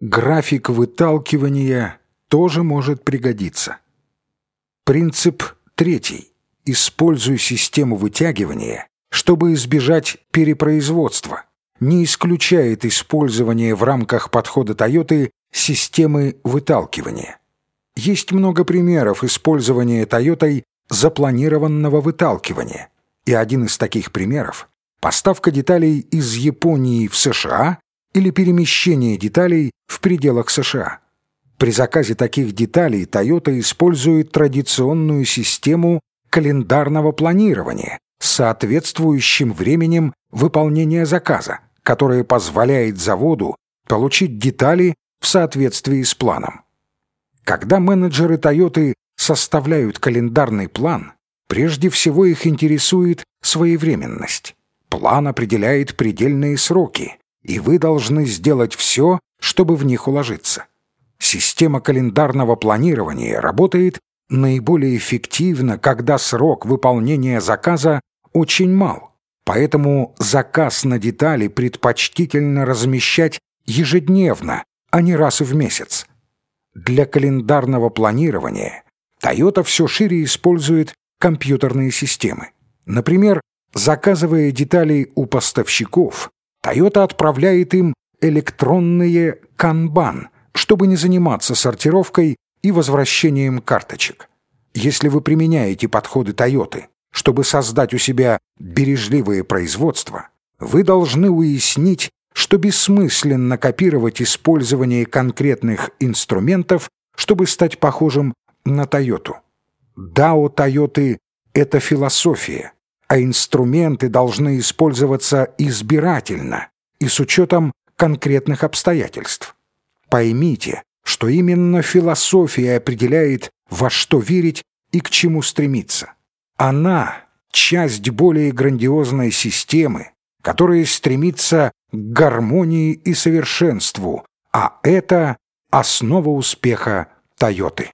график выталкивания тоже может пригодиться. Принцип третий. Используй систему вытягивания, чтобы избежать перепроизводства. Не исключает использование в рамках подхода Toyota системы выталкивания. Есть много примеров использования Toyota запланированного выталкивания. И один из таких примеров – поставка деталей из Японии в США или перемещение деталей в пределах США. При заказе таких деталей Toyota использует традиционную систему календарного планирования с соответствующим временем выполнения заказа, которое позволяет заводу получить детали в соответствии с планом. Когда менеджеры Toyota составляют календарный план, прежде всего их интересует своевременность. План определяет предельные сроки, и вы должны сделать все, чтобы в них уложиться. Система календарного планирования работает наиболее эффективно, когда срок выполнения заказа очень мал. Поэтому заказ на детали предпочтительно размещать ежедневно, а не раз в месяц. Для календарного планирования Toyota все шире использует компьютерные системы. Например, заказывая детали у поставщиков, Toyota отправляет им электронные канбан, чтобы не заниматься сортировкой и возвращением карточек. Если вы применяете подходы Toyota, чтобы создать у себя бережливое производство, вы должны уяснить, что бессмысленно копировать использование конкретных инструментов, чтобы стать похожим на Тойоту. Дао Тойоты — это философия, а инструменты должны использоваться избирательно и с учетом конкретных обстоятельств. Поймите, что именно философия определяет, во что верить и к чему стремиться. Она — часть более грандиозной системы, которая стремится к гармонии и совершенству, а это основа успеха Тойоты.